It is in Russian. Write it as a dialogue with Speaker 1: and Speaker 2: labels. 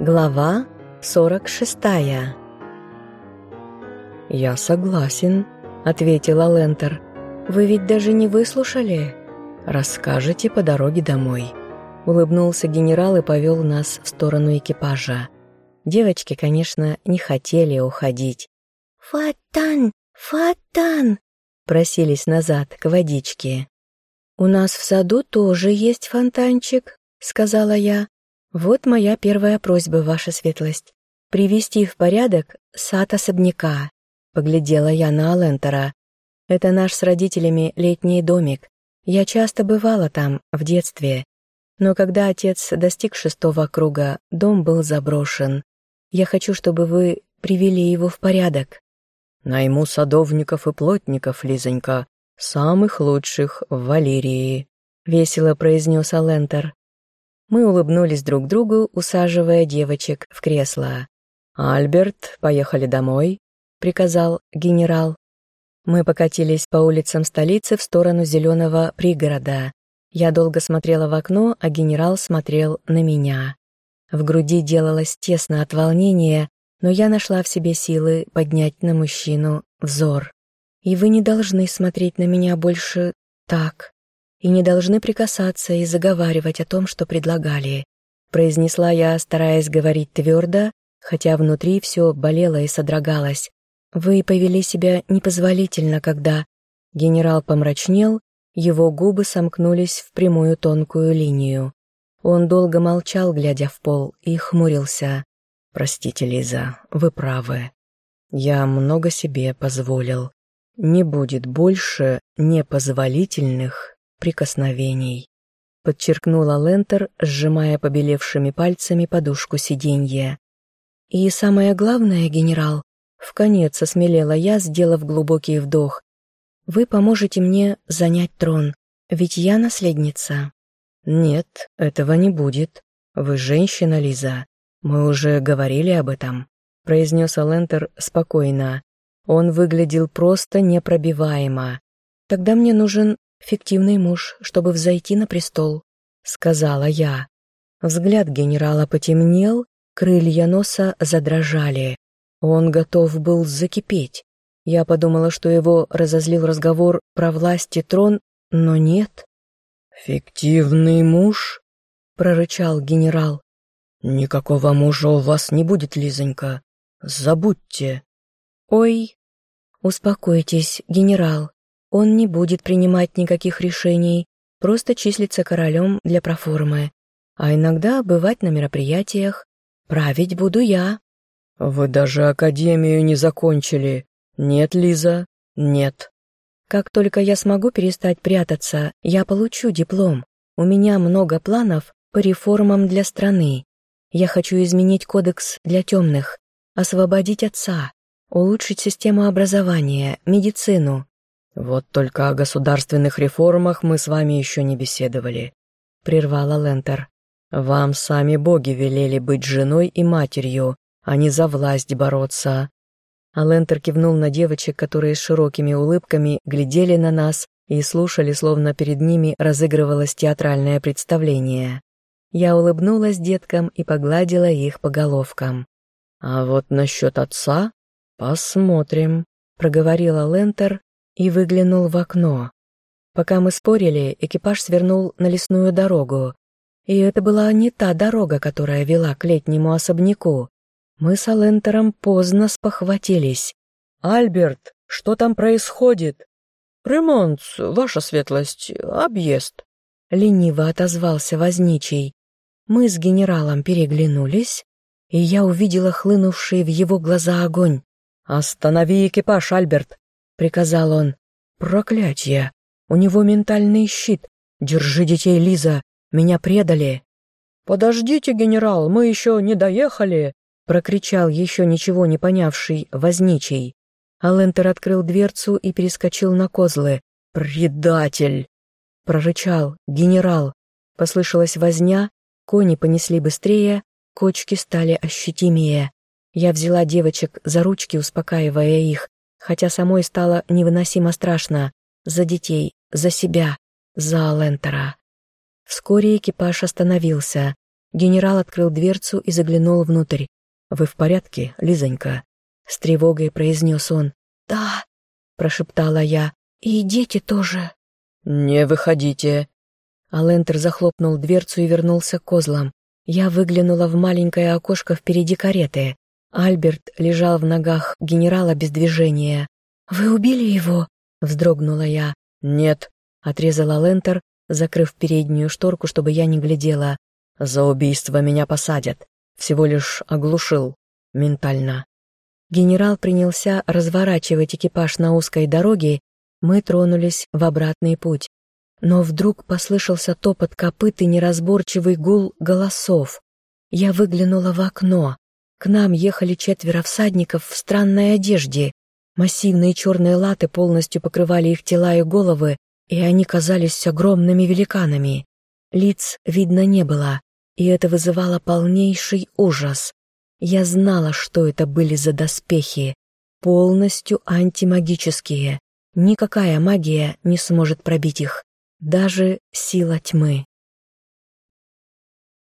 Speaker 1: Глава 46 «Я согласен», — ответила Лентер. «Вы ведь даже не выслушали? Расскажете по дороге домой». Улыбнулся генерал и повел нас в сторону экипажа. Девочки, конечно, не хотели уходить.
Speaker 2: «Фатан! Фатан!»
Speaker 1: просились назад к водичке. «У нас в саду тоже есть фонтанчик», — сказала я. «Вот моя первая просьба, ваша светлость. Привести в порядок сад особняка», — поглядела я на Алентера. «Это наш с родителями летний домик. Я часто бывала там в детстве. Но когда отец достиг шестого круга, дом был заброшен. Я хочу, чтобы вы привели его в порядок».
Speaker 3: «Найму садовников и плотников, Лизонька, самых лучших в Валерии», — весело произнес Алентер.
Speaker 1: Мы улыбнулись друг другу, усаживая девочек в кресло.
Speaker 3: «Альберт, поехали домой», — приказал генерал.
Speaker 1: Мы покатились по улицам столицы в сторону зеленого пригорода. Я долго смотрела в окно, а генерал смотрел на меня. В груди делалось тесно от волнения, но я нашла в себе силы поднять на мужчину взор. И вы не должны смотреть на меня больше так. И не должны прикасаться и заговаривать о том, что предлагали. Произнесла я, стараясь говорить твердо, хотя внутри все болело и содрогалось. Вы повели себя непозволительно, когда... Генерал помрачнел, его губы сомкнулись в прямую тонкую линию. Он долго молчал, глядя в пол, и хмурился.
Speaker 3: «Простите, Лиза, вы правы. Я много себе позволил не будет больше непозволительных прикосновений», подчеркнула Лентер, сжимая побелевшими пальцами подушку сиденья.
Speaker 1: «И самое главное, генерал, в конец осмелела я, сделав глубокий вдох, вы поможете мне занять трон, ведь я наследница».
Speaker 3: «Нет, этого не будет. Вы женщина, Лиза. Мы уже говорили об этом», — произнес Алентер спокойно. Он выглядел просто непробиваемо.
Speaker 1: «Тогда мне нужен фиктивный муж, чтобы взойти на престол», — сказала я. Взгляд генерала потемнел, крылья носа задрожали. Он готов был закипеть. Я подумала, что его разозлил разговор про власть и трон, но нет.
Speaker 3: «Фиктивный муж?» — прорычал генерал. «Никакого мужа у вас не будет, Лизонька. Забудьте».
Speaker 1: «Ой, «Успокойтесь, генерал. Он не будет принимать никаких решений, просто числится королем для проформы. А иногда бывать на мероприятиях. Править буду я».
Speaker 3: «Вы даже академию не закончили. Нет, Лиза, нет».
Speaker 1: «Как только я смогу перестать прятаться, я получу диплом. У меня много планов по реформам для страны. Я хочу изменить кодекс для темных, освободить отца, улучшить систему образования, медицину.
Speaker 3: Вот только о государственных реформах мы с вами еще не беседовали, прервала Лентер. Вам сами боги велели быть женой и матерью, а не за власть бороться.
Speaker 1: А Лентер кивнул на девочек, которые с широкими улыбками глядели на нас и слушали, словно перед ними разыгрывалось театральное представление. Я улыбнулась деткам и погладила их по головкам.
Speaker 3: «А вот насчет отца «Посмотрим», — проговорила Лентер и выглянул в окно.
Speaker 1: Пока мы спорили, экипаж свернул на лесную дорогу. И это была не та дорога, которая вела к летнему особняку. Мы с Алентером поздно спохватились.
Speaker 3: «Альберт, что там происходит?» «Ремонт, ваша светлость, объезд», —
Speaker 1: лениво отозвался возничий. Мы с генералом переглянулись, и я увидела хлынувший в его глаза огонь.
Speaker 3: «Останови экипаж, Альберт!» — приказал он. «Проклятье! У него ментальный щит! Держи детей, Лиза! Меня предали!» «Подождите, генерал, мы еще не доехали!» — прокричал еще ничего не понявший возничий.
Speaker 1: Алентер открыл дверцу и перескочил на козлы.
Speaker 3: «Предатель!»
Speaker 1: — прорычал генерал. Послышалась возня, кони понесли быстрее, кочки стали ощутимее. Я взяла девочек за ручки, успокаивая их, хотя самой стало невыносимо страшно. За детей, за себя, за Алентера. Вскоре экипаж остановился. Генерал открыл дверцу и заглянул внутрь. «Вы в порядке, Лизонька?» С тревогой произнес он.
Speaker 2: «Да», —
Speaker 1: прошептала я.
Speaker 2: «И дети тоже».
Speaker 3: «Не выходите».
Speaker 1: Алентер захлопнул дверцу и вернулся к козлам. Я выглянула в маленькое окошко впереди кареты. Альберт лежал в ногах генерала без движения.
Speaker 2: «Вы убили его?»
Speaker 1: — вздрогнула я.
Speaker 3: «Нет», —
Speaker 1: отрезала Лентер, закрыв переднюю шторку, чтобы я не глядела.
Speaker 3: «За убийство меня посадят. Всего лишь оглушил. Ментально».
Speaker 1: Генерал принялся разворачивать экипаж на узкой дороге, мы тронулись в обратный путь. Но вдруг послышался топот копыт и неразборчивый гул голосов. Я выглянула в окно. К нам ехали четверо всадников в странной одежде. Массивные черные латы полностью покрывали их тела и головы, и они казались огромными великанами. Лиц видно не было, и это вызывало полнейший ужас. Я знала, что это были за доспехи. Полностью антимагические. Никакая магия не сможет пробить их. Даже сила тьмы.